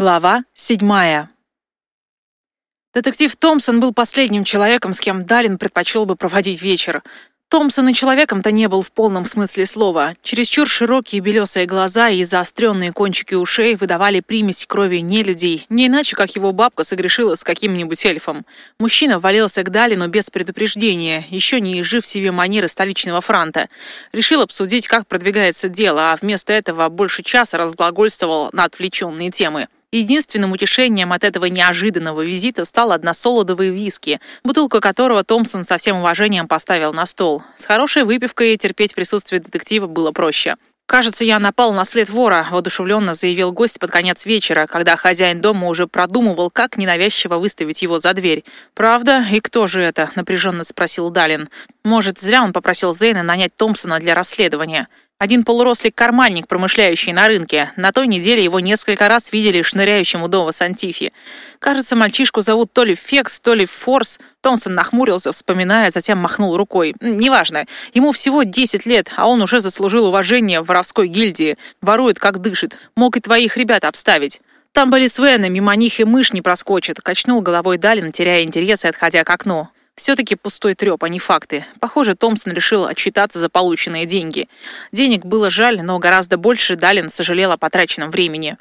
Глава седьмая. Детектив Томпсон был последним человеком, с кем Далин предпочел бы проводить вечер. Томпсон и человеком-то не был в полном смысле слова. Чересчур широкие белесые глаза и заостренные кончики ушей выдавали примесь крови нелюдей, не иначе, как его бабка согрешила с каким-нибудь эльфом. Мужчина валился к Далину без предупреждения, еще не изжив себе манеры столичного франта. Решил обсудить, как продвигается дело, а вместо этого больше часа разглагольствовал на отвлеченные темы. Единственным утешением от этого неожиданного визита стал односолодовый виски, бутылку которого Томпсон со всем уважением поставил на стол. С хорошей выпивкой терпеть присутствие детектива было проще. «Кажется, я напал на след вора», — воодушевленно заявил гость под конец вечера, когда хозяин дома уже продумывал, как ненавязчиво выставить его за дверь. «Правда? И кто же это?» — напряженно спросил Далин. «Может, зря он попросил Зейна нанять Томпсона для расследования». Один полурослик-карманник, промышляющий на рынке. На той неделе его несколько раз видели шныряющим у дома Сантифи. Кажется, мальчишку зовут то ли Фекс, то ли Форс. Томсон нахмурился, вспоминая, затем махнул рукой. Неважно, ему всего 10 лет, а он уже заслужил уважение в воровской гильдии. Ворует, как дышит. Мог и твоих ребят обставить. Там были Свены, мимо них и мышь не проскочит. Качнул головой Далин, теряя интерес и отходя к окну. Все-таки пустой треп, а не факты. Похоже, Томпсон решил отчитаться за полученные деньги. Денег было жаль, но гораздо больше Далин сожалел о потраченном времени.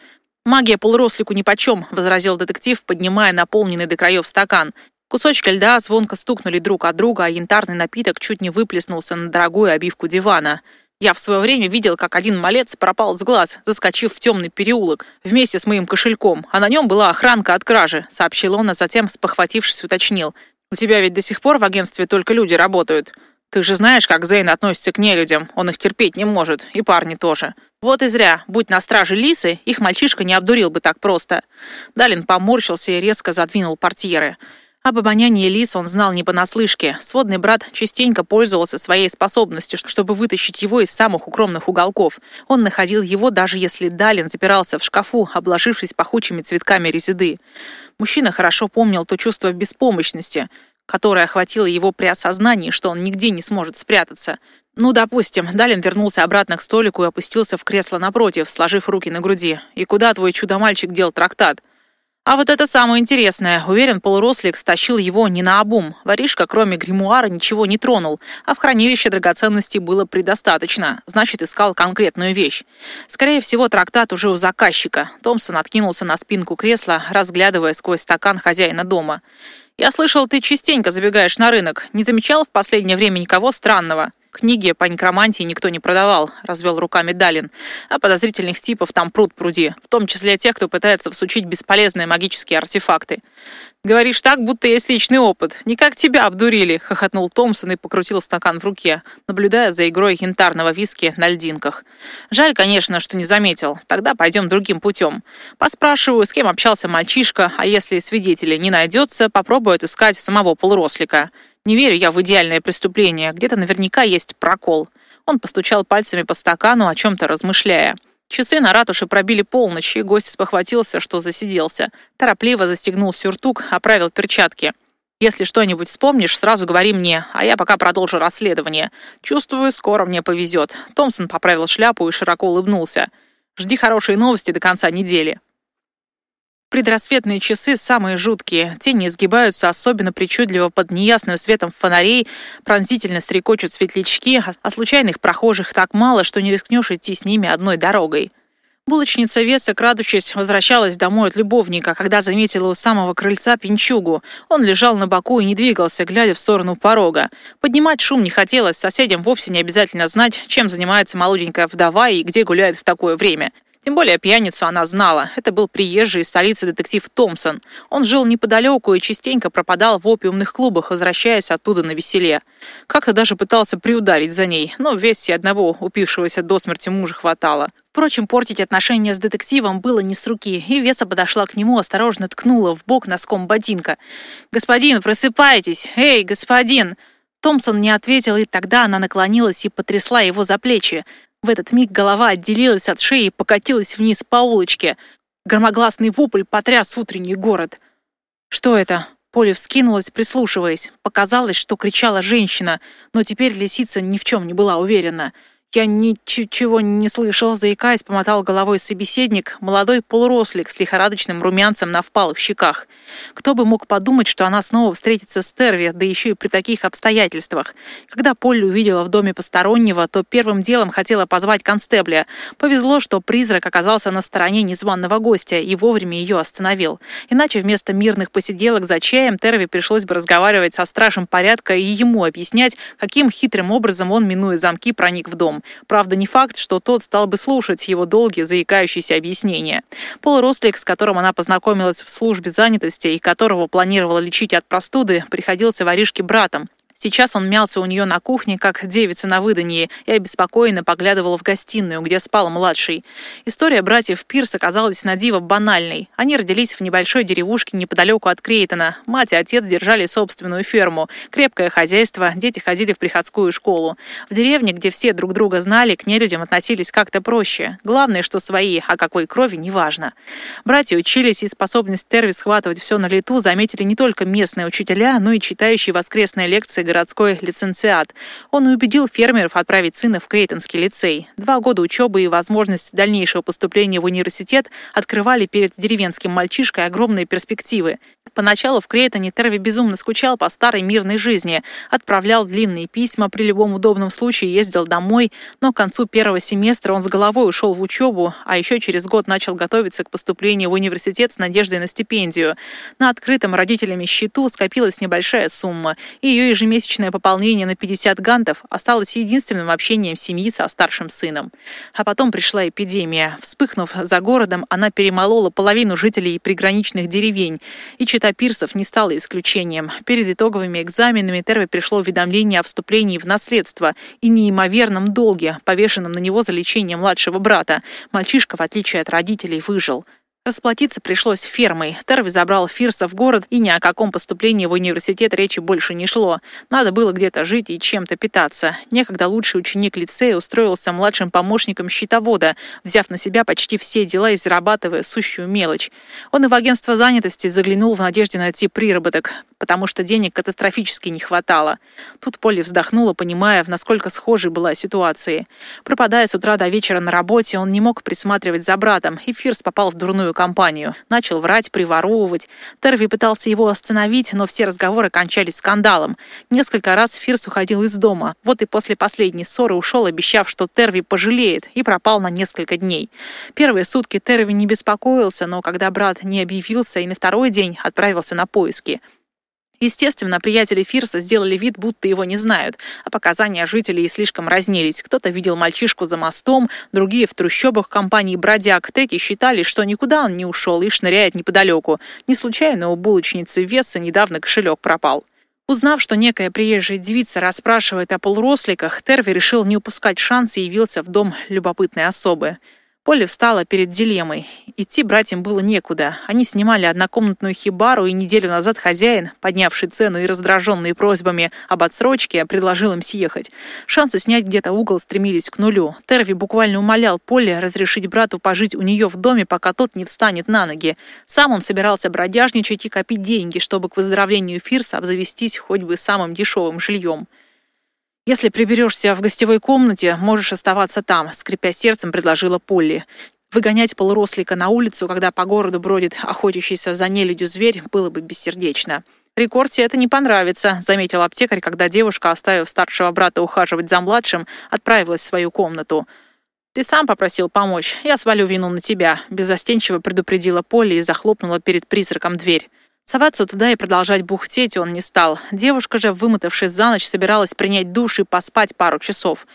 «Магия полурослику нипочем», — возразил детектив, поднимая наполненный до краев стакан. Кусочки льда звонко стукнули друг от друга, а янтарный напиток чуть не выплеснулся на дорогую обивку дивана. Я в свое время видел, как один малец пропал с глаз, заскочив в темный переулок, вместе с моим кошельком, а на нем была охранка от кражи, сообщил он, а затем, спохватившись, уточнил. У тебя ведь до сих пор в агентстве только люди работают. Ты же знаешь, как Зейн относится к нелюдям. Он их терпеть не может. И парни тоже. Вот и зря. Будь на страже лисы, их мальчишка не обдурил бы так просто. Далин поморщился и резко задвинул портьеры. Об обонянии лис он знал не понаслышке. Сводный брат частенько пользовался своей способностью, чтобы вытащить его из самых укромных уголков. Он находил его, даже если Далин запирался в шкафу, обложившись пахучими цветками резиды. Мужчина хорошо помнил то чувство беспомощности, которое охватило его при осознании, что он нигде не сможет спрятаться. Ну, допустим, Далин вернулся обратно к столику и опустился в кресло напротив, сложив руки на груди. «И куда твой чудо-мальчик дел трактат?» А вот это самое интересное. Уверен, полурослик стащил его не на обум. Воришка, кроме гримуара, ничего не тронул, а в хранилище драгоценностей было предостаточно. Значит, искал конкретную вещь. Скорее всего, трактат уже у заказчика. Томпсон откинулся на спинку кресла, разглядывая сквозь стакан хозяина дома. «Я слышал, ты частенько забегаешь на рынок. Не замечал в последнее время никого странного?» Книги по некромантии никто не продавал, развел руками Далин. А подозрительных типов там пруд пруди, в том числе тех, кто пытается всучить бесполезные магические артефакты. Говоришь так, будто есть личный опыт. Не как тебя обдурили, хохотнул Томпсон и покрутил стакан в руке, наблюдая за игрой янтарного виски на льдинках. Жаль, конечно, что не заметил. Тогда пойдем другим путем. Поспрашиваю, с кем общался мальчишка, а если свидетелей не найдется, попробую отыскать самого полурослика. Не верю я в идеальное преступление. Где-то наверняка есть прокол. Он постучал пальцами по стакану, о чем-то размышляя. Часы на ратуше пробили полночь, и гость спохватился, что засиделся. Торопливо застегнул сюртук, оправил перчатки. «Если что-нибудь вспомнишь, сразу говори мне, а я пока продолжу расследование. Чувствую, скоро мне повезет». Томпсон поправил шляпу и широко улыбнулся. «Жди хорошие новости до конца недели». Предрассветные часы самые жуткие. Тени изгибаются особенно причудливо под неясным светом фонарей, пронзительно стрекочут светлячки, а случайных прохожих так мало, что не рискнешь идти с ними одной дорогой. Булочница Веса, крадучись, возвращалась домой от любовника, когда заметила у самого крыльца пинчугу. Он лежал на боку и не двигался, глядя в сторону порога. Поднимать шум не хотелось, соседям вовсе не обязательно знать, чем занимается молоденькая вдова и где гуляет в такое время. Тем более пьяницу она знала. Это был приезжий из столицы детектив Томпсон. Он жил неподалеку и частенько пропадал в опиумных клубах, возвращаясь оттуда на веселе. Как-то даже пытался приударить за ней, но вести одного упившегося до смерти мужа хватало. Впрочем, портить отношения с детективом было не с руки, и Веса подошла к нему, осторожно ткнула в бок носком ботинка. «Господин, просыпайтесь! Эй, господин!» Томпсон не ответил, и тогда она наклонилась и потрясла его за плечи. В этот миг голова отделилась от шеи и покатилась вниз по улочке. Громогласный вопль потряс утренний город. «Что это?» Поле вскинулась, прислушиваясь. Показалось, что кричала женщина, но теперь лисица ни в чем не была уверена. «Я ничего не слышал», заикаясь, помотал головой собеседник, молодой полурослик с лихорадочным румянцем на впалых щеках. Кто бы мог подумать, что она снова встретится с Терви, да еще и при таких обстоятельствах. Когда Полли увидела в доме постороннего, то первым делом хотела позвать констебля. Повезло, что призрак оказался на стороне незваного гостя и вовремя ее остановил. Иначе вместо мирных посиделок за чаем Терви пришлось бы разговаривать со стражем порядка и ему объяснять, каким хитрым образом он, минуя замки, проник в дом. Правда, не факт, что тот стал бы слушать его долгие заикающиеся объяснения. Пол Рослик, с которым она познакомилась в службе занятости и которого планировала лечить от простуды, приходился воришке братом. Сейчас он мялся у нее на кухне, как девица на выданье, и обеспокоенно поглядывал в гостиную, где спал младший. История братьев Пирс оказалась на диво банальной. Они родились в небольшой деревушке неподалеку от Крейтона. Мать и отец держали собственную ферму. Крепкое хозяйство, дети ходили в приходскую школу. В деревне, где все друг друга знали, к нелюдям относились как-то проще. Главное, что свои, а какой крови, неважно. Братья учились, и способность Терви схватывать все на лету заметили не только местные учителя, но и читающие воскресные лекции городской лицензиат. Он и убедил фермеров отправить сына в Крейтонский лицей. Два года учебы и возможность дальнейшего поступления в университет открывали перед деревенским мальчишкой огромные перспективы. Поначалу в Крейтоне Терви безумно скучал по старой мирной жизни, отправлял длинные письма, при любом удобном случае ездил домой, но к концу первого семестра он с головой ушел в учебу, а еще через год начал готовиться к поступлению в университет с надеждой на стипендию. На открытом родителями счету скопилась небольшая сумма, и ее ежемесячное пополнение на 50 гантов осталось единственным общением семьи со старшим сыном. А потом пришла эпидемия. Вспыхнув за городом, она перемолола половину жителей приграничных деревень, и Чита Пирсов не стала исключением. Перед итоговыми экзаменами Терве пришло уведомление о вступлении в наследство и неимоверном долге, повешенном на него за лечение младшего брата. Мальчишка, в отличие от родителей, выжил. Расплатиться пришлось фермой. Терви забрал Фирса в город, и ни о каком поступлении в университет речи больше не шло. Надо было где-то жить и чем-то питаться. Некогда лучший ученик лицея устроился младшим помощником счетовода, взяв на себя почти все дела и зарабатывая сущую мелочь. Он и в агентство занятости заглянул в надежде найти приработок, потому что денег катастрофически не хватало. Тут Полли вздохнула, понимая, насколько схожей была ситуация. Пропадая с утра до вечера на работе, он не мог присматривать за братом, и Фирс попал в дурную компанию. Начал врать, приворовывать. Терви пытался его остановить, но все разговоры кончались скандалом. Несколько раз Фирс уходил из дома. Вот и после последней ссоры ушел, обещав, что Терви пожалеет, и пропал на несколько дней. Первые сутки Терви не беспокоился, но когда брат не объявился и на второй день отправился на поиски. Естественно, приятели Фирса сделали вид, будто его не знают, а показания жителей слишком разнились. Кто-то видел мальчишку за мостом, другие в трущобах компании «Бродяг», третьи считали, что никуда он не ушел и шныряет неподалеку. Не случайно у булочницы Веса недавно кошелек пропал. Узнав, что некая приезжая девица расспрашивает о полуросликах, Терви решил не упускать шанс и явился в дом любопытной особы. Полли встала перед дилеммой. Идти братьям было некуда. Они снимали однокомнатную хибару, и неделю назад хозяин, поднявший цену и раздраженный просьбами об отсрочке, предложил им съехать. Шансы снять где-то угол стремились к нулю. Терви буквально умолял Полли разрешить брату пожить у нее в доме, пока тот не встанет на ноги. Сам он собирался бродяжничать и копить деньги, чтобы к выздоровлению Фирса обзавестись хоть бы самым дешевым жильем. «Если приберешься в гостевой комнате, можешь оставаться там», — скрипя сердцем, предложила Полли. Выгонять полурослика на улицу, когда по городу бродит охотящийся за нелюдью зверь, было бы бессердечно. «Рикорте это не понравится», — заметил аптекарь, когда девушка, оставив старшего брата ухаживать за младшим, отправилась в свою комнату. «Ты сам попросил помочь. Я свалю вину на тебя», — беззастенчиво предупредила Полли и захлопнула перед призраком дверь. Соваться туда и продолжать бухтеть он не стал. Девушка же, вымотавшись за ночь, собиралась принять душ и поспать пару часов.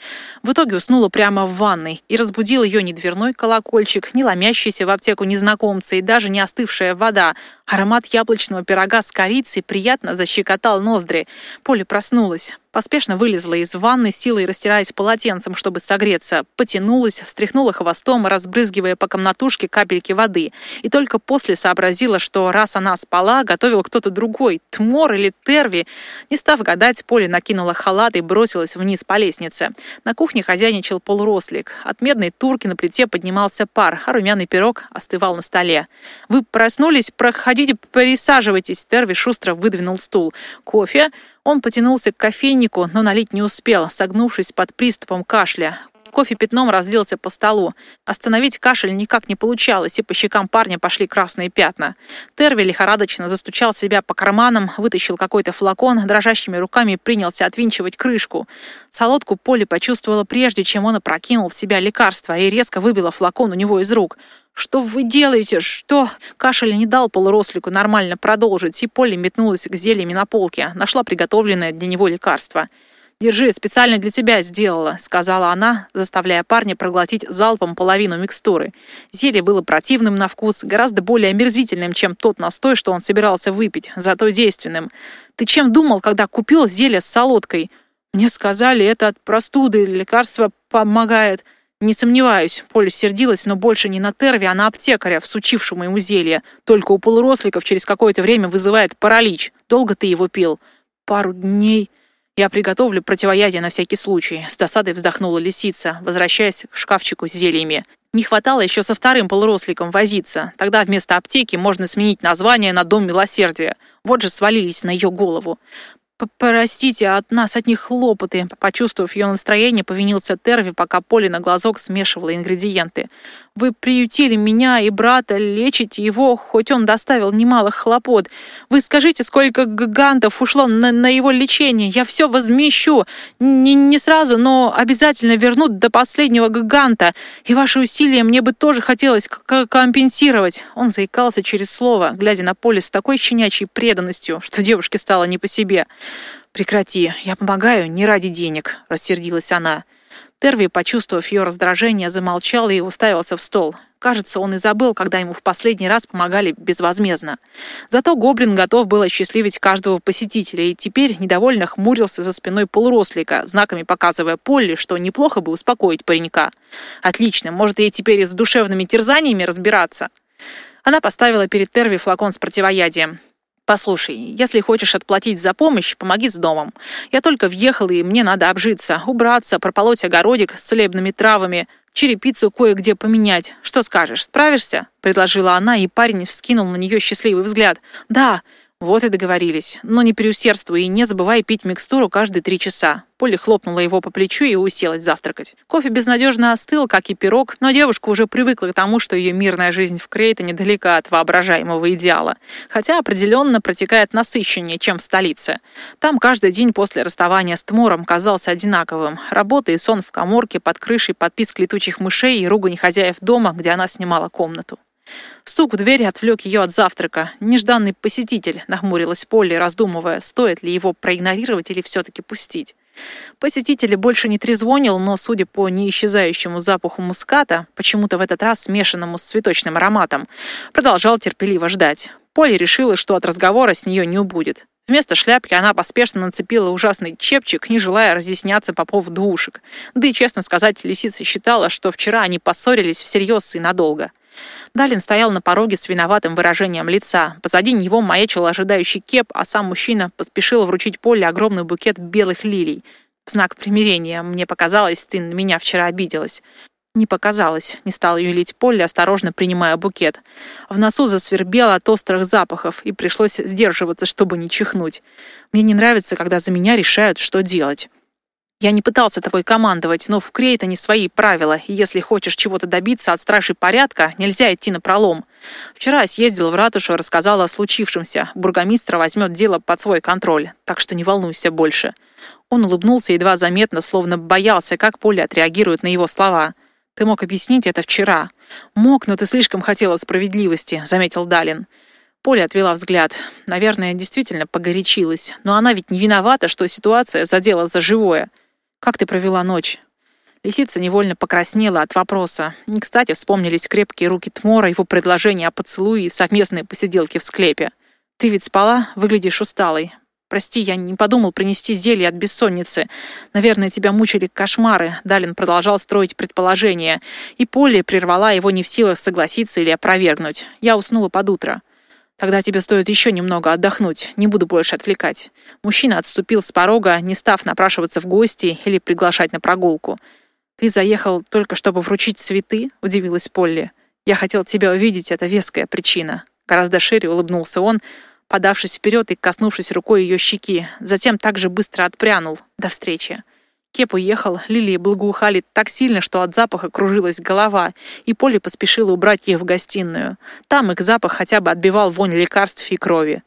В итоге уснула прямо в ванной, и разбудил ее ни дверной колокольчик, ни ломящийся в аптеку незнакомцы, и даже не остывшая вода. Аромат яблочного пирога с корицей приятно защекотал ноздри. Поля проснулась. Поспешно вылезла из ванны, силой растираясь полотенцем, чтобы согреться. Потянулась, встряхнула хвостом, разбрызгивая по комнатушке капельки воды. И только после сообразила, что раз она спала, готовил кто-то другой, Тмор или Терви. Не став гадать, Поля накинула халат и бросилась вниз по лестнице. На кухне хозяйничал полурослик. От медной турки на плите поднимался пар, а румяный пирог остывал на столе. «Вы проснулись? Проходите, присаживайтесь!» Терви шустро выдвинул стул. «Кофе?» Он потянулся к кофейнику, но налить не успел, согнувшись под приступом кашля. Кофе пятном разлился по столу. Остановить кашель никак не получалось, и по щекам парня пошли красные пятна. Терви лихорадочно застучал себя по карманам, вытащил какой-то флакон, дрожащими руками принялся отвинчивать крышку. Солодку Поли почувствовала прежде, чем он опрокинул в себя лекарство, и резко выбила флакон у него из рук. «Что вы делаете? Что?» Кашель не дал полурослику нормально продолжить, и Полли метнулась к зельями на полке, нашла приготовленное для него лекарство. «Держи, специально для тебя сделала», — сказала она, заставляя парня проглотить залпом половину микстуры. Зелье было противным на вкус, гораздо более омерзительным, чем тот настой, что он собирался выпить, зато действенным. «Ты чем думал, когда купил зелье с солодкой?» «Мне сказали, это от простуды, лекарство помогает». «Не сомневаюсь», — Поля сердилась, но больше не на Терви, а на аптекаря, всучившему ему зелье. Только у полуросликов через какое-то время вызывает паралич. Долго ты его пил? Пару дней. «Я приготовлю противоядие на всякий случай», — с досадой вздохнула лисица, возвращаясь к шкафчику с зельями. Не хватало еще со вторым полуросликом возиться. Тогда вместо аптеки можно сменить название на Дом Милосердия. Вот же свалились на ее голову. «Простите, от нас от них хлопоты». Почувствовав ее настроение, повинился Терви, пока Поли на глазок смешивала ингредиенты. «Вы приютили меня и брата, лечите его, хоть он доставил немалых хлопот. Вы скажите, сколько гигантов ушло на, на его лечение. Я все возмещу. Не, не сразу, но обязательно вернут до последнего гиганта. И ваши усилия мне бы тоже хотелось компенсировать». Он заикался через слово, глядя на Поли с такой щенячьей преданностью, что девушке стало не по себе. «Прекрати, я помогаю не ради денег», — рассердилась она. Терви, почувствовав ее раздражение, замолчал и уставился в стол. Кажется, он и забыл, когда ему в последний раз помогали безвозмездно. Зато гоблин готов был осчастливить каждого посетителя и теперь недовольно хмурился за спиной полурослика, знаками показывая Полли, что неплохо бы успокоить паренька. «Отлично, может, ей теперь и с душевными терзаниями разбираться?» Она поставила перед Терви флакон с противоядием. «Послушай, если хочешь отплатить за помощь, помоги с домом. Я только въехал, и мне надо обжиться, убраться, прополоть огородик с целебными травами, черепицу кое-где поменять. Что скажешь, справишься?» — предложила она, и парень вскинул на нее счастливый взгляд. «Да!» Вот и договорились. Но не переусердствуй и не забывай пить микстуру каждые три часа. Полли хлопнула его по плечу и уселась завтракать. Кофе безнадежно остыл, как и пирог, но девушка уже привыкла к тому, что ее мирная жизнь в Крейтоне далека от воображаемого идеала. Хотя определенно протекает насыщеннее, чем в столице. Там каждый день после расставания с Тмуром казался одинаковым. Работа и сон в коморке под крышей, подписк летучих мышей и ругань хозяев дома, где она снимала комнату. Стук в двери отвлек ее от завтрака. Нежданный посетитель, нахмурилась Полли, раздумывая, стоит ли его проигнорировать или все-таки пустить. Посетитель больше не трезвонил, но, судя по неисчезающему запаху муската, почему-то в этот раз смешанному с цветочным ароматом, продолжал терпеливо ждать. Полли решила, что от разговора с нее не убудет. Вместо шляпки она поспешно нацепила ужасный чепчик, не желая разъясняться по поводу ушек. Да и, честно сказать, лисица считала, что вчера они поссорились всерьез и надолго. Далин стоял на пороге с виноватым выражением лица. Позади него маячил ожидающий кеп, а сам мужчина поспешил вручить Поле огромный букет белых лилий. В знак примирения. Мне показалось, ты на меня вчера обиделась. Не показалось. Не стал юлить Полли, осторожно принимая букет. В носу засвербело от острых запахов, и пришлось сдерживаться, чтобы не чихнуть. Мне не нравится, когда за меня решают, что делать. Я не пытался тобой командовать, но в Крейтоне свои правила, и если хочешь чего-то добиться от стражей порядка, нельзя идти на пролом. Вчера съездил в ратушу рассказал о случившемся. Бургомистр возьмет дело под свой контроль, так что не волнуйся больше. Он улыбнулся едва заметно, словно боялся, как Поля отреагирует на его слова. «Ты мог объяснить это вчера». «Мог, но ты слишком хотела справедливости», — заметил Далин. Поля отвела взгляд. Наверное, действительно погорячилась. Но она ведь не виновата, что ситуация задела за живое. «Как ты провела ночь?» Лисица невольно покраснела от вопроса. Не кстати вспомнились крепкие руки Тмора, его предложение о поцелуе и совместные посиделки в склепе. «Ты ведь спала? Выглядишь усталой. Прости, я не подумал принести зелье от бессонницы. Наверное, тебя мучили кошмары». Далин продолжал строить предположения, и Полли прервала его не в силах согласиться или опровергнуть. «Я уснула под утро». Тогда тебе стоит еще немного отдохнуть, не буду больше отвлекать. Мужчина отступил с порога, не став напрашиваться в гости или приглашать на прогулку. «Ты заехал только чтобы вручить цветы?» — удивилась Полли. «Я хотел тебя увидеть, это веская причина». Гораздо шире улыбнулся он, подавшись вперед и коснувшись рукой ее щеки. Затем также быстро отпрянул. «До встречи». Кеп уехал, лилии благоухали так сильно, что от запаха кружилась голова, и Поле поспешила убрать их в гостиную. Там их запах хотя бы отбивал вонь лекарств и крови.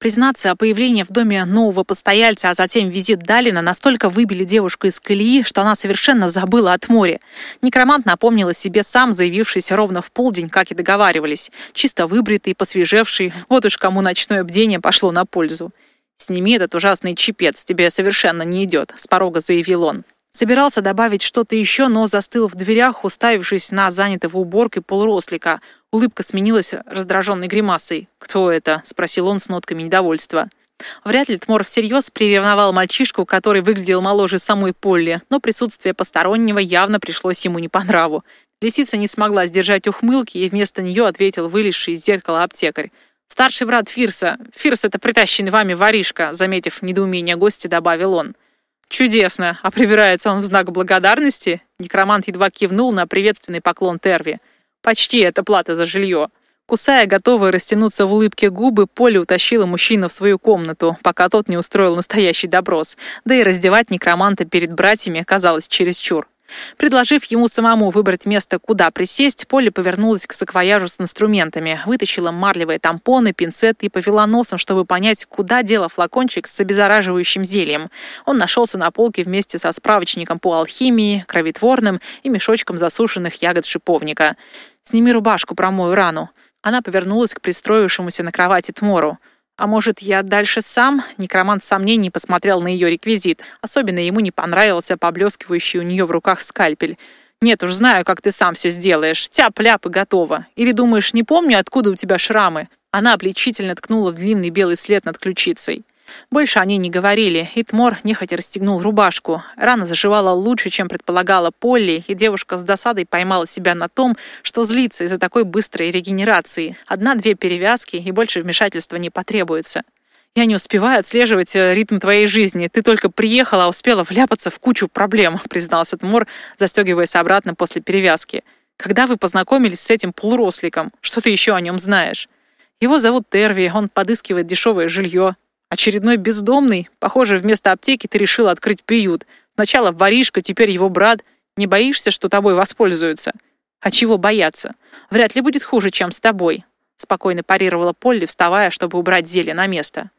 Признаться, о появлении в доме нового постояльца, а затем визит Далина настолько выбили девушку из колеи, что она совершенно забыла от моря. Некромант о себе сам, заявившийся ровно в полдень, как и договаривались. Чисто выбритый, посвежевший. Вот уж кому ночное бдение пошло на пользу. «Сними этот ужасный чепец, тебе совершенно не идет», — с порога заявил он. Собирался добавить что-то еще, но застыл в дверях, уставившись на занятого уборкой полурослика. Улыбка сменилась раздраженной гримасой. «Кто это?» — спросил он с нотками недовольства. Вряд ли Тмор всерьез приревновал мальчишку, который выглядел моложе самой Полли, но присутствие постороннего явно пришлось ему не по нраву. Лисица не смогла сдержать ухмылки, и вместо нее ответил вылезший из зеркала аптекарь. «Старший брат Фирса. Фирс — это притащенный вами воришка», заметив недоумение гостя, добавил он. «Чудесно! А прибирается он в знак благодарности?» Некромант едва кивнул на приветственный поклон Терви. «Почти это плата за жилье». Кусая, готовая растянуться в улыбке губы, Поля утащила мужчину в свою комнату, пока тот не устроил настоящий доброс. Да и раздевать некроманта перед братьями казалось чересчур. Предложив ему самому выбрать место, куда присесть, Полли повернулась к саквояжу с инструментами, вытащила марлевые тампоны, пинцеты и повела носом, чтобы понять, куда дело флакончик с обеззараживающим зельем. Он нашелся на полке вместе со справочником по алхимии, кровотворным и мешочком засушенных ягод шиповника. «Сними рубашку, промою рану». Она повернулась к пристроившемуся на кровати Тмору. А может, я дальше сам? Некромант с сомнений посмотрел на ее реквизит. Особенно ему не понравился поблескивающий у нее в руках скальпель. Нет уж, знаю, как ты сам все сделаешь. Тяп-ляп и готово. Или думаешь, не помню, откуда у тебя шрамы? Она обличительно ткнула в длинный белый след над ключицей. Больше они не говорили, и Тмор нехотя расстегнул рубашку. Рана заживала лучше, чем предполагала Полли, и девушка с досадой поймала себя на том, что злится из-за такой быстрой регенерации. Одна-две перевязки, и больше вмешательства не потребуется. «Я не успеваю отслеживать э, ритм твоей жизни. Ты только приехала, а успела вляпаться в кучу проблем», признался Тмор, застегиваясь обратно после перевязки. «Когда вы познакомились с этим полуросликом? Что ты еще о нем знаешь?» Его зовут Терви, он подыскивает дешевое жилье. Очередной бездомный. Похоже, вместо аптеки ты решил открыть приют. Сначала воришка, теперь его брат. Не боишься, что тобой воспользуются? А чего бояться? Вряд ли будет хуже, чем с тобой. Спокойно парировала Полли, вставая, чтобы убрать зелье на место.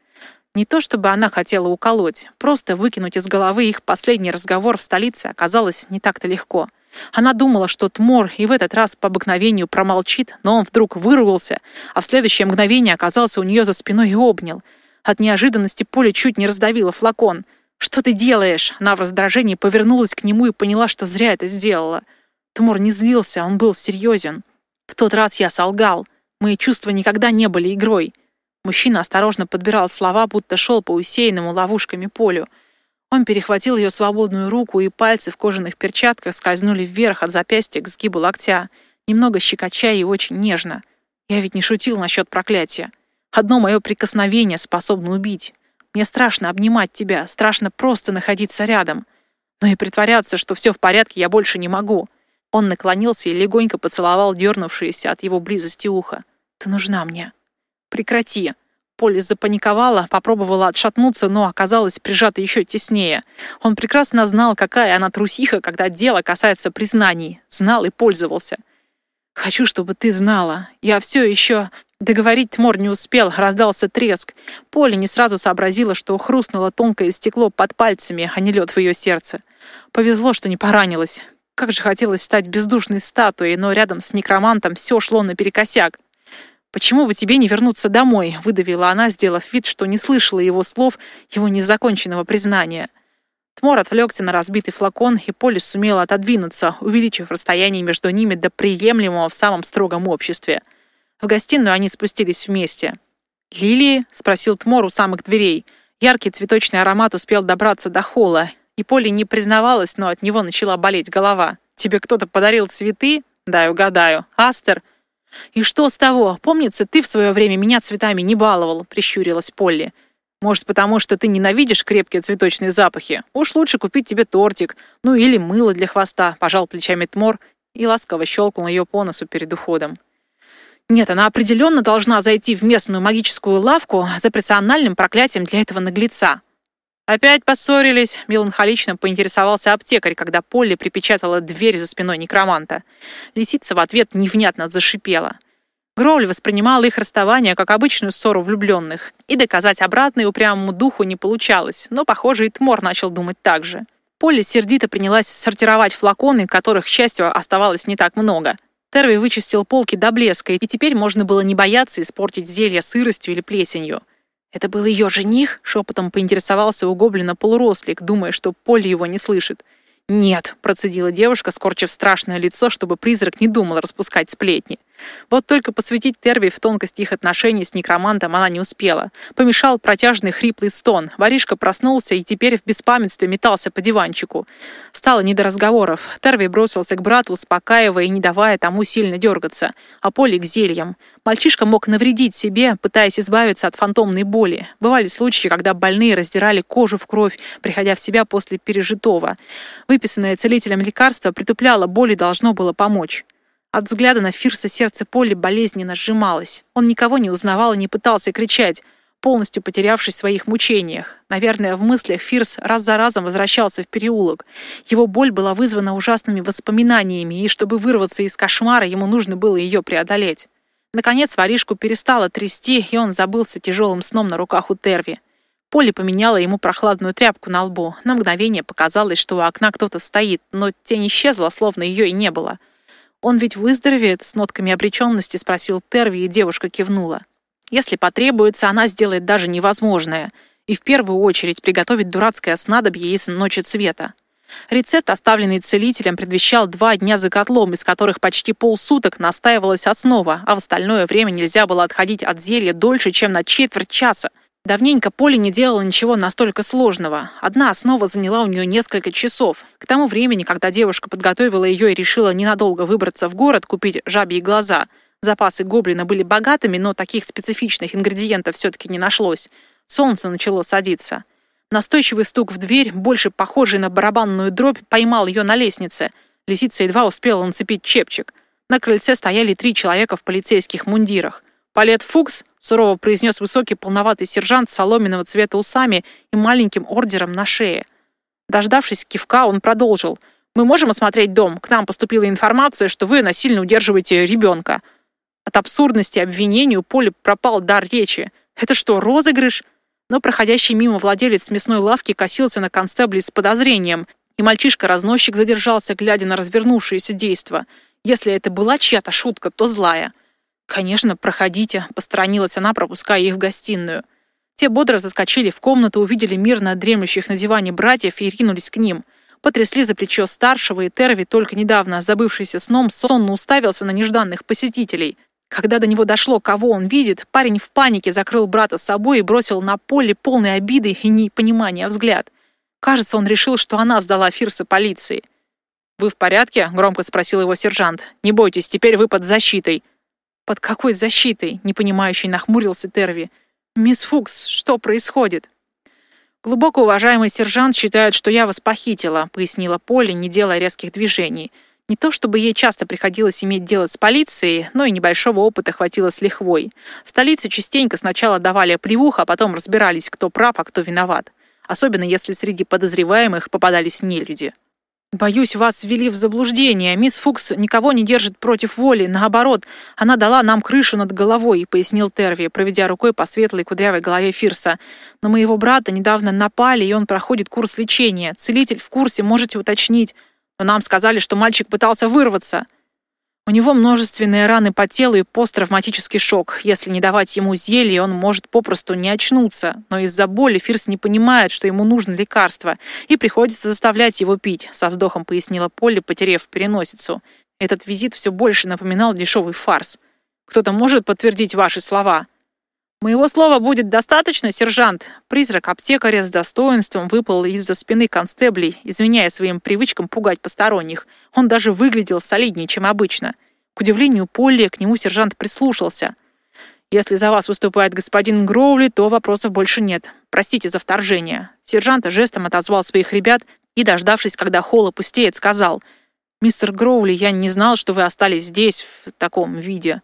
Не то чтобы она хотела уколоть, просто выкинуть из головы их последний разговор в столице оказалось не так-то легко. Она думала, что Тмор и в этот раз по обыкновению промолчит, но он вдруг вырвался, а в следующее мгновение оказался у нее за спиной и обнял — от неожиданности Поля чуть не раздавила флакон. «Что ты делаешь?» Она в раздражении повернулась к нему и поняла, что зря это сделала. Тмор не злился, он был серьезен. «В тот раз я солгал. Мои чувства никогда не были игрой». Мужчина осторожно подбирал слова, будто шел по усеянному ловушками полю. Он перехватил ее свободную руку, и пальцы в кожаных перчатках скользнули вверх от запястья к сгибу локтя, немного щекоча и очень нежно. Я ведь не шутил насчет проклятия. Одно мое прикосновение способно убить. Мне страшно обнимать тебя, страшно просто находиться рядом. Но и притворяться, что все в порядке, я больше не могу. Он наклонился и легонько поцеловал дернувшееся от его близости ухо. «Ты нужна мне». «Прекрати». Полис запаниковала, попробовала отшатнуться, но оказалась прижата еще теснее. Он прекрасно знал, какая она трусиха, когда дело касается признаний. Знал и пользовался. «Хочу, чтобы ты знала. Я все еще...» Договорить Тмор не успел, раздался треск. Поля не сразу сообразила, что хрустнуло тонкое стекло под пальцами, а не лед в ее сердце. Повезло, что не поранилась. Как же хотелось стать бездушной статуей, но рядом с некромантом все шло наперекосяк. «Почему бы тебе не вернуться домой?» — выдавила она, сделав вид, что не слышала его слов, его незаконченного признания. Тмор отвлекся на разбитый флакон, и Полис сумела отодвинуться, увеличив расстояние между ними до приемлемого в самом строгом обществе — в гостиную они спустились вместе. «Лилии?» — спросил Тмор у самых дверей. Яркий цветочный аромат успел добраться до холла, и Полли не признавалась, но от него начала болеть голова. «Тебе кто-то подарил цветы?» «Дай угадаю. Астер?» «И что с того? Помнится, ты в свое время меня цветами не баловал», — прищурилась Полли. «Может, потому что ты ненавидишь крепкие цветочные запахи? Уж лучше купить тебе тортик, ну или мыло для хвоста», — пожал плечами Тмор и ласково щелкнул ее по носу перед уходом. Нет, она определенно должна зайти в местную магическую лавку за персональным проклятием для этого наглеца. Опять поссорились, меланхолично поинтересовался аптекарь, когда Полли припечатала дверь за спиной некроманта. Лисица в ответ невнятно зашипела. Гроуль воспринимал их расставание как обычную ссору влюбленных, и доказать обратное упрямому духу не получалось, но, похоже, и Тмор начал думать так же. Полли сердито принялась сортировать флаконы, которых, к счастью, оставалось не так много. Терви вычистил полки до блеска, и теперь можно было не бояться испортить зелье сыростью или плесенью. «Это был ее жених?» — шепотом поинтересовался у гоблина полурослик, думая, что Полли его не слышит. «Нет», — процедила девушка, скорчив страшное лицо, чтобы призрак не думал распускать сплетни. Вот только посвятить Терви в тонкости их отношений с некромантом она не успела. Помешал протяжный хриплый стон. Воришка проснулся и теперь в беспамятстве метался по диванчику. Стало не до разговоров. Терви бросился к брату, успокаивая и не давая тому сильно дергаться. А Поли к зельям. Мальчишка мог навредить себе, пытаясь избавиться от фантомной боли. Бывали случаи, когда больные раздирали кожу в кровь, приходя в себя после пережитого. Выписанное целителем лекарство притупляло боль и должно было помочь. От взгляда на Фирса сердце Поли болезненно сжималось. Он никого не узнавал и не пытался кричать, полностью потерявшись в своих мучениях. Наверное, в мыслях Фирс раз за разом возвращался в переулок. Его боль была вызвана ужасными воспоминаниями, и чтобы вырваться из кошмара, ему нужно было ее преодолеть. Наконец воришку перестало трясти, и он забылся тяжелым сном на руках у Терви. Полли поменяла ему прохладную тряпку на лбу. На мгновение показалось, что у окна кто-то стоит, но тень исчезла, словно ее и не было — «Он ведь выздоровеет?» — с нотками обреченности спросил Терви, и девушка кивнула. «Если потребуется, она сделает даже невозможное. И в первую очередь приготовит дурацкое снадобье из ночи цвета». Рецепт, оставленный целителем, предвещал два дня за котлом, из которых почти полсуток настаивалась основа, а в остальное время нельзя было отходить от зелья дольше, чем на четверть часа — Давненько Поле не делала ничего настолько сложного. Одна основа заняла у нее несколько часов. К тому времени, когда девушка подготовила ее и решила ненадолго выбраться в город, купить жабьи глаза, запасы гоблина были богатыми, но таких специфичных ингредиентов все-таки не нашлось. Солнце начало садиться. Настойчивый стук в дверь, больше похожий на барабанную дробь, поймал ее на лестнице. Лисица едва успела нацепить чепчик. На крыльце стояли три человека в полицейских мундирах. Палет Фукс, сурово произнес высокий полноватый сержант соломенного цвета усами и маленьким ордером на шее. Дождавшись кивка, он продолжил. «Мы можем осмотреть дом? К нам поступила информация, что вы насильно удерживаете ребенка». От абсурдности обвинению Поле пропал дар речи. «Это что, розыгрыш?» Но проходящий мимо владелец мясной лавки косился на констебли с подозрением, и мальчишка-разносчик задержался, глядя на развернувшееся действо. Если это была чья-то шутка, то злая. «Конечно, проходите», — посторонилась она, пропуская их в гостиную. Те бодро заскочили в комнату, увидели мирно дремлющих на диване братьев и ринулись к ним. Потрясли за плечо старшего, и Терви, только недавно забывшийся сном, сонно уставился на нежданных посетителей. Когда до него дошло, кого он видит, парень в панике закрыл брата с собой и бросил на поле полной обиды и непонимания взгляд. Кажется, он решил, что она сдала Фирса полиции. «Вы в порядке?» — громко спросил его сержант. «Не бойтесь, теперь вы под защитой». «Под какой защитой?» — непонимающий нахмурился Терви. «Мисс Фукс, что происходит?» «Глубоко уважаемый сержант считает, что я вас похитила», — пояснила Полли, не делая резких движений. Не то чтобы ей часто приходилось иметь дело с полицией, но и небольшого опыта хватило с лихвой. В столице частенько сначала давали привух, а потом разбирались, кто прав, а кто виноват. Особенно если среди подозреваемых попадались нелюди. «Боюсь, вас ввели в заблуждение. Мисс Фукс никого не держит против воли. Наоборот, она дала нам крышу над головой», — пояснил Терви, проведя рукой по светлой кудрявой голове Фирса. «На моего брата недавно напали, и он проходит курс лечения. Целитель в курсе, можете уточнить. Но нам сказали, что мальчик пытался вырваться». У него множественные раны по телу и посттравматический шок. Если не давать ему зелье, он может попросту не очнуться. Но из-за боли Фирс не понимает, что ему нужно лекарство, и приходится заставлять его пить, со вздохом пояснила Полли, потеряв переносицу. Этот визит все больше напоминал дешевый фарс. Кто-то может подтвердить ваши слова? «Моего слова будет достаточно, сержант?» Призрак аптекаря с достоинством выпал из-за спины констеблей, изменяя своим привычкам пугать посторонних. Он даже выглядел солиднее, чем обычно. К удивлению Полли, к нему сержант прислушался. «Если за вас выступает господин Гроули, то вопросов больше нет. Простите за вторжение». Сержант жестом отозвал своих ребят и, дождавшись, когда холл опустеет, сказал, «Мистер Гроули, я не знал, что вы остались здесь в таком виде».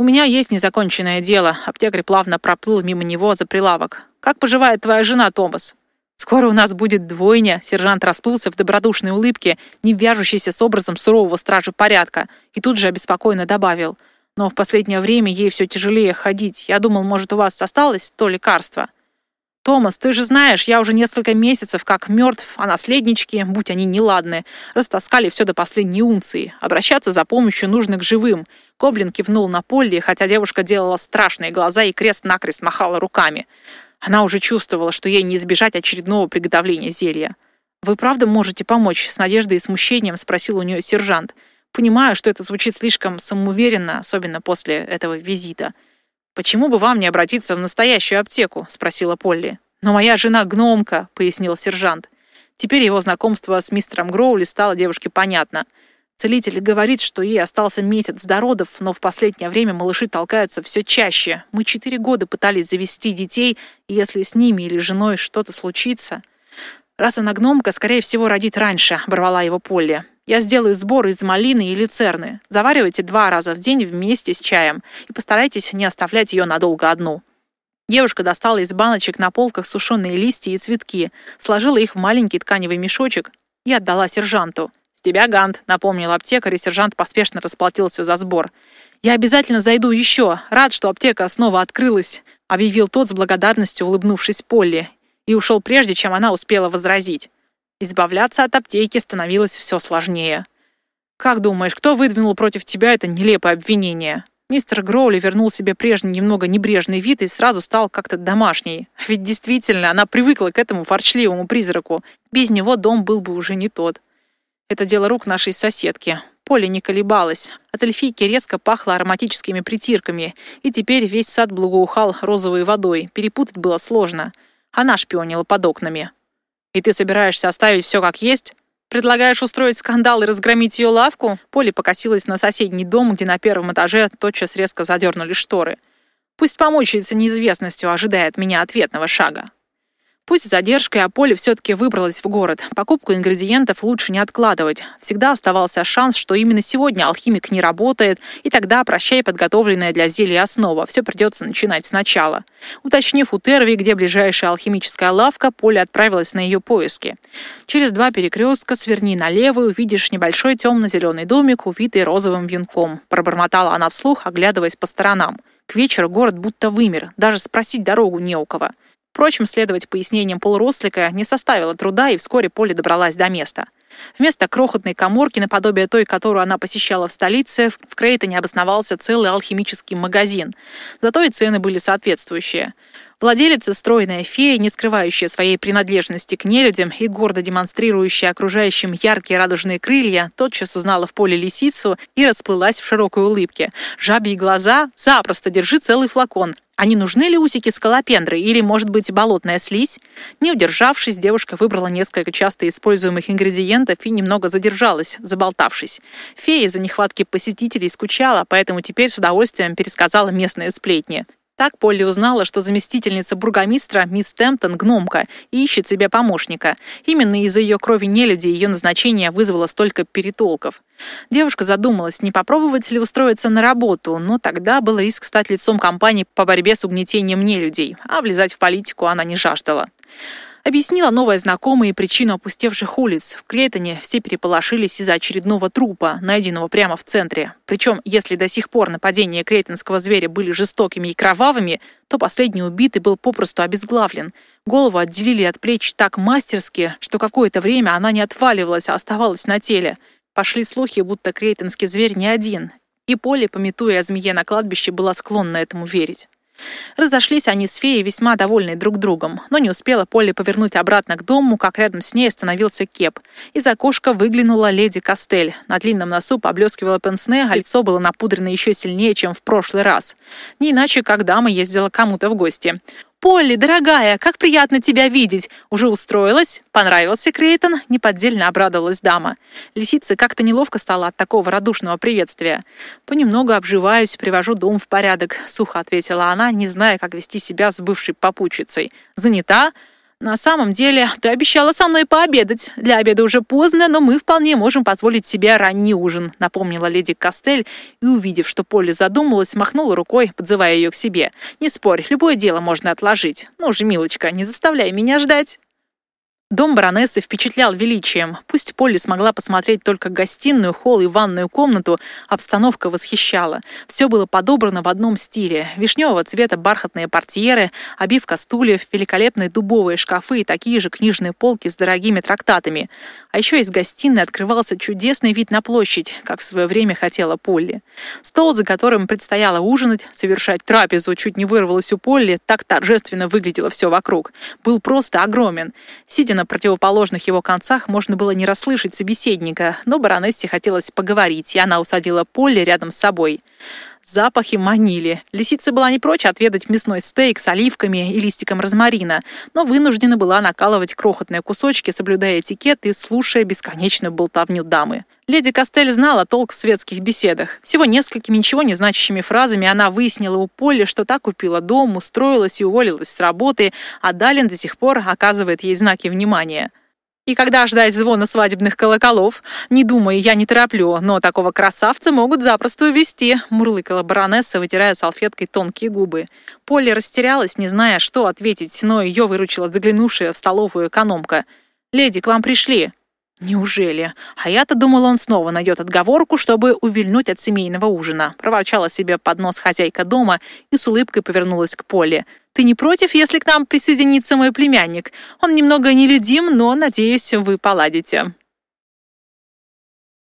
«У меня есть незаконченное дело». Аптекарь плавно проплыл мимо него за прилавок. «Как поживает твоя жена, Томас?» «Скоро у нас будет двойня», — сержант расплылся в добродушной улыбке, не вяжущейся с образом сурового стража порядка, и тут же обеспокоенно добавил. «Но в последнее время ей все тяжелее ходить. Я думал, может, у вас осталось то лекарство?» «Томас, ты же знаешь, я уже несколько месяцев как мертв, а наследнички, будь они неладны, растаскали все до последней унции. Обращаться за помощью нужно к живым». Коблин кивнул на Полли, хотя девушка делала страшные глаза и крест-накрест махала руками. Она уже чувствовала, что ей не избежать очередного приготовления зелья. «Вы правда можете помочь?» — с надеждой и смущением спросил у нее сержант. «Понимаю, что это звучит слишком самоуверенно, особенно после этого визита». «Почему бы вам не обратиться в настоящую аптеку?» — спросила Полли. «Но моя жена гномка», — пояснил сержант. Теперь его знакомство с мистером Гроули стало девушке понятно. Целитель говорит, что ей остался месяц до родов, но в последнее время малыши толкаются все чаще. Мы четыре года пытались завести детей, и если с ними или женой что-то случится... Раз она гномка, скорее всего, родит раньше, оборвала его Полли. Я сделаю сбор из малины и люцерны. Заваривайте два раза в день вместе с чаем и постарайтесь не оставлять ее надолго одну». Девушка достала из баночек на полках сушеные листья и цветки, сложила их в маленький тканевый мешочек и отдала сержанту. «С тебя, Гант», — напомнил аптекарь, и сержант поспешно расплатился за сбор. «Я обязательно зайду еще. Рад, что аптека снова открылась», — объявил тот с благодарностью, улыбнувшись Полли, и ушел прежде, чем она успела возразить. Избавляться от аптеки становилось все сложнее. «Как думаешь, кто выдвинул против тебя это нелепое обвинение?» Мистер Гроули вернул себе прежний немного небрежный вид и сразу стал как-то домашний. Ведь действительно, она привыкла к этому форчливому призраку. Без него дом был бы уже не тот. Это дело рук нашей соседки. Поле не колебалось. От эльфийки резко пахло ароматическими притирками, и теперь весь сад благоухал розовой водой. Перепутать было сложно. Она шпионила под окнами. И ты собираешься оставить все как есть? Предлагаешь устроить скандал и разгромить ее лавку? Поле покосилась на соседний дом, где на первом этаже тотчас резко задернули шторы. Пусть помучается неизвестностью, ожидая от меня ответного шага. Пусть с задержкой, а Поле все-таки выбралась в город. Покупку ингредиентов лучше не откладывать. Всегда оставался шанс, что именно сегодня алхимик не работает, и тогда прощай подготовленная для зелья основа. Все придется начинать сначала. Уточнив у Терви, где ближайшая алхимическая лавка, Поле отправилась на ее поиски. Через два перекрестка сверни налево и увидишь небольшой темно-зеленый домик, увитый розовым венком. Пробормотала она вслух, оглядываясь по сторонам. К вечеру город будто вымер, даже спросить дорогу не у кого. Впрочем, следовать пояснениям полурослика не составило труда, и вскоре Поле добралась до места. Вместо крохотной коморки, наподобие той, которую она посещала в столице, в Крейтоне обосновался целый алхимический магазин. Зато и цены были соответствующие. Владелица, стройная фея, не скрывающая своей принадлежности к нелюдям и гордо демонстрирующая окружающим яркие радужные крылья, тотчас узнала в поле лисицу и расплылась в широкой улыбке. Жабьи глаза запросто держи целый флакон. А не нужны ли усики скалопендры или, может быть, болотная слизь? Не удержавшись, девушка выбрала несколько часто используемых ингредиентов и немного задержалась, заболтавшись. Фея за нехватки посетителей скучала, поэтому теперь с удовольствием пересказала местные сплетни. Так Полли узнала, что заместительница бургомистра мисс Темптон гномка и ищет себе помощника. Именно из-за ее крови нелюди ее назначение вызвало столько перетолков. Девушка задумалась, не попробовать ли устроиться на работу, но тогда было риск стать лицом компании по борьбе с угнетением нелюдей, а влезать в политику она не жаждала. Объяснила новая знакомая причину опустевших улиц. В Крейтоне все переполошились из-за очередного трупа, найденного прямо в центре. Причем, если до сих пор нападения крейтонского зверя были жестокими и кровавыми, то последний убитый был попросту обезглавлен. Голову отделили от плеч так мастерски, что какое-то время она не отваливалась, а оставалась на теле. Пошли слухи, будто крейтонский зверь не один. И Поле, пометуя о змее на кладбище, была склонна этому верить. Разошлись они с феей весьма довольны друг другом, но не успела Полли повернуть обратно к дому, как рядом с ней остановился Кеп. Из окошка выглянула леди Костель. На длинном носу поблескивала пенсне, а лицо было напудрено еще сильнее, чем в прошлый раз. Не иначе, как дама ездила кому-то в гости. «Полли, дорогая, как приятно тебя видеть! Уже устроилась? Понравился Крейтон?» — неподдельно обрадовалась дама. Лисица как-то неловко стала от такого радушного приветствия. «Понемногу обживаюсь, привожу дом в порядок», — сухо ответила она, не зная, как вести себя с бывшей попутчицей. «Занята?» «На самом деле, ты обещала со мной пообедать. Для обеда уже поздно, но мы вполне можем позволить себе ранний ужин», напомнила леди Костель и, увидев, что Полли задумалась, махнула рукой, подзывая ее к себе. «Не спорь, любое дело можно отложить. Ну же, милочка, не заставляй меня ждать». Дом баронессы впечатлял величием. Пусть Полли смогла посмотреть только гостиную, холл и ванную комнату, обстановка восхищала. Все было подобрано в одном стиле. Вишневого цвета бархатные портьеры, обивка стульев, великолепные дубовые шкафы и такие же книжные полки с дорогими трактатами. А еще из гостиной открывался чудесный вид на площадь, как в свое время хотела Полли. Стол, за которым предстояло ужинать, совершать трапезу, чуть не вырвалось у Полли, так торжественно выглядело все вокруг. Был просто огромен. Сидя на противоположных его концах можно было не расслышать собеседника, но баронессе хотелось поговорить, и она усадила Полли рядом с собой. Запахи манили. Лисица была не прочь отведать мясной стейк с оливками и листиком розмарина, но вынуждена была накалывать крохотные кусочки, соблюдая этикет и слушая бесконечную болтовню дамы. Леди Костель знала толк в светских беседах. Всего несколькими ничего не значащими фразами она выяснила у Полли, что та купила дом, устроилась и уволилась с работы, а Далин до сих пор оказывает ей знаки внимания. И когда ждать звона свадебных колоколов? Не думаю, я не тороплю, но такого красавца могут запросто увести, мурлыкала баронесса, вытирая салфеткой тонкие губы. Полли растерялась, не зная, что ответить, но ее выручила заглянувшая в столовую экономка. «Леди, к вам пришли». «Неужели? А я-то думала, он снова найдет отговорку, чтобы увильнуть от семейного ужина», проворчала себе под нос хозяйка дома и с улыбкой повернулась к Поле. «Ты не против, если к нам присоединится мой племянник? Он немного нелюдим, но, надеюсь, вы поладите».